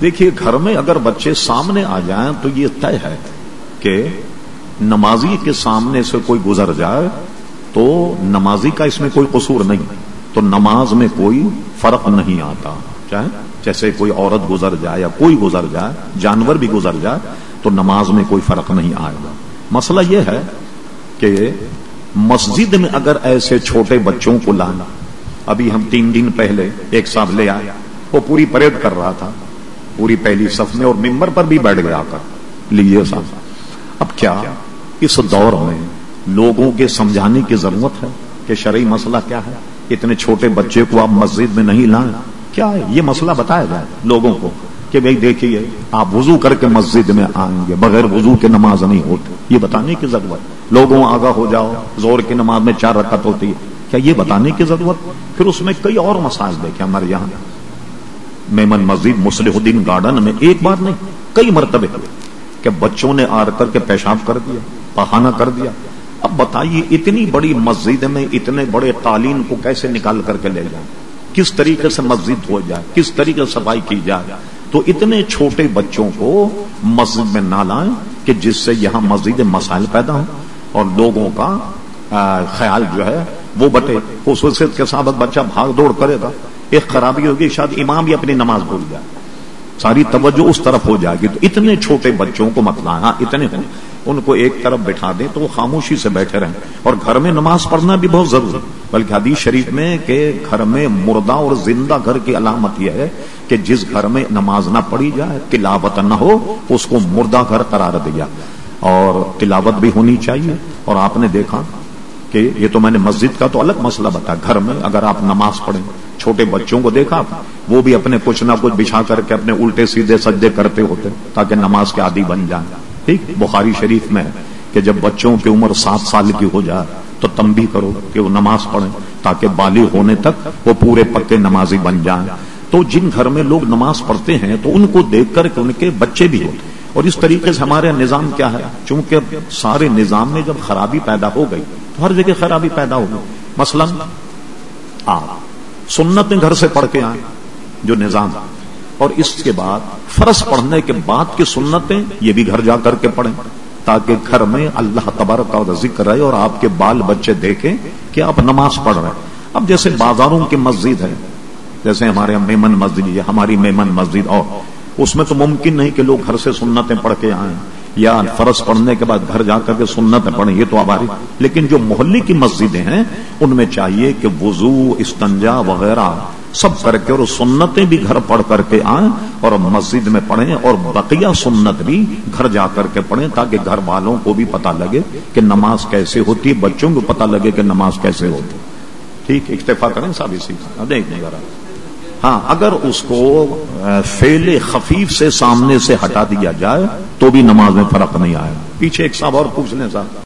دیکھیے، گھر میں اگر بچے سامنے آ جائیں تو یہ طے ہے کہ نمازی کے سامنے سے کوئی گزر جائے تو نمازی کا اس میں کوئی قصور نہیں، تو نماز میں کوئی فرق نہیں آتا۔ چاہے، جیسے کوئی عورت گزر جائے یا کوئی گزر جائے، جانور بھی گزر جائے، تو نماز میں کوئی فرق نہیں آئے گا۔ مسئلہ یہ ہے کہ مسجد میں اگر ایسے چھوٹے بچوں کو لانا، ابھی ہم تین دن پہلے ایک صاحب لے آئے، وہ پوری پریڈ کر رہا تھا۔ پوری پہلی صف میں اور ممبر پر بھی بیٹھ گیا کر لیجیے صاحب، اب کیا اس دور میں لوگوں کے سمجھانے کی ضرورت ہے کہ شرعی مسئلہ کیا ہے؟ اتنے چھوٹے بچے کو آپ مسجد میں نہیں لائیں۔ کیا ہے یہ مسئلہ بتایا جائے لوگوں کو کہ بھائی دیکھیے، آپ وضو کر کے مسجد میں آئیں گے، بغیر وضو کے نماز نہیں ہوتی۔ یہ بتانے کی ضرورت لوگوں آگاہ ہو جاؤ زور کی نماز میں چار رکعت ہوتی ہے۔ کیا یہ بتانے کی ضرورت پھر اس میں کئی اور مسائل دیکھے ہمارے یہاں۔ میمن مسجد مسلح الدین گارڈن میں ایک بار نہیں، کئی مرتبے کہ بچوں نے آر کر کے پیشاب کر دیا پہانا کر دیا۔ اب بتائیے اتنی بڑی مسجد میں اتنے بڑے تعلیم کو کیسے نکال کر کے لے جائیں؟ کس طریقے سے مسجد ہو جائے؟ کس طریقے سے صفائی کی جائے؟ تو اتنے چھوٹے بچوں کو مسجد میں نہ لائیں کہ جس سے یہاں مسجد مسائل پیدا ہوں اور لوگوں کا خیال جو ہے وہ بٹے۔ خصوصیت کے ساتھ بچہ بھاگ دوڑ کرے گا۔ ایک خرابی ہوگی، شاید امام بھی اپنی نماز بھول جائے ساری توجہ اس طرف ہو جائے گی۔ تو اتنے چھوٹے بچوں کو مت ہاں اتنے ہوں۔ ان کو ایک طرف بٹھا دیں تو وہ خاموشی سے بیٹھے رہیں۔ اور گھر میں نماز پڑھنا بھی بہت ضروری بلکہ حدیث شریف میں کہ گھر میں مردہ اور زندہ گھر کی علامت یہ ہے کہ جس گھر میں نماز نہ پڑھی جائے، تلاوت نہ ہو، اس کو مردہ گھر قرار دیا۔ اور تلاوت بھی ہونی چاہیے۔ اور آپ نے دیکھا کہ یہ تو میں نے مسجد کا تو الگ مسئلہ بتا، گھر میں اگر آپ نماز پڑھیں، چھوٹے بچوں کو دیکھا وہ بھی اپنے کچھ نہ کچھ بچھا کر کے اپنے الٹے سیدھے سجدے کرتے ہوتے تاکہ نماز کے عادی بن جائیں۔ ٹھیک؟ بخاری شریف میں کہ جب بچوں کی عمر سات سال کی ہو جائے تو تم بھی کرو کہ وہ نماز پڑھیں تاکہ بالغ ہونے تک وہ پورے پکے نمازی بن جائیں۔ تو جن گھر میں لوگ نماز پڑھتے ہیں تو ان کو دیکھ کر ان کے بچے بھی ہوتے اور اس طریقے سے ہمارے نظام کیا ہے؟ چونکہ سارے نظام میں جب خرابی پیدا ہو گئی تو ہر جگہ خرابی پیدا ہو گئی۔ مثلا آ سنتیں گھر سے پڑھ کے آئیں جو نظام، اور اس کے بعد فرض پڑھنے کے بعد کی سنتیں یہ بھی گھر جا کر کے پڑھیں تاکہ گھر میں اللہ تبارک کا ذکر رہے اور آپ کے بال بچے دیکھیں کہ آپ نماز پڑھ رہے ہیں۔ اب جیسے بازاروں کی مسجد ہے، جیسے ہمارے میمن مسجد ہماری میمن مسجد، اور اس میں تو ممکن نہیں کہ لوگ گھر سے سنتیں پڑھ کے آئیں۔ یا فرض پڑھنے کے بعد گھر جا کر کے سنت پڑھیں، یہ تو آباری لیکن جو محلے کی مسجدیں ہیں، ان میں چاہیے کہ وضو، استنجا وغیرہ سب کر کے اور سنتیں بھی گھر پڑھ کر کے آئیں اور مسجد میں پڑھیں اور بقیہ سنت بھی گھر جا کر کے پڑھیں تاکہ گھر والوں کو بھی پتا لگے کہ نماز کیسے ہوتی ہے، بچوں کو پتا لگے کہ نماز کیسے ہوتی ٹھیک، اکتفا کریں سب اسی دیکھنے ذرا۔ ہاں اگر اس کو فیل خفیف سے سامنے سے ہٹا دیا جائے، تو بھی نماز میں فرق نہیں آئے۔ پیچھے ایک صاحب اور پوچھ لیں صاحب۔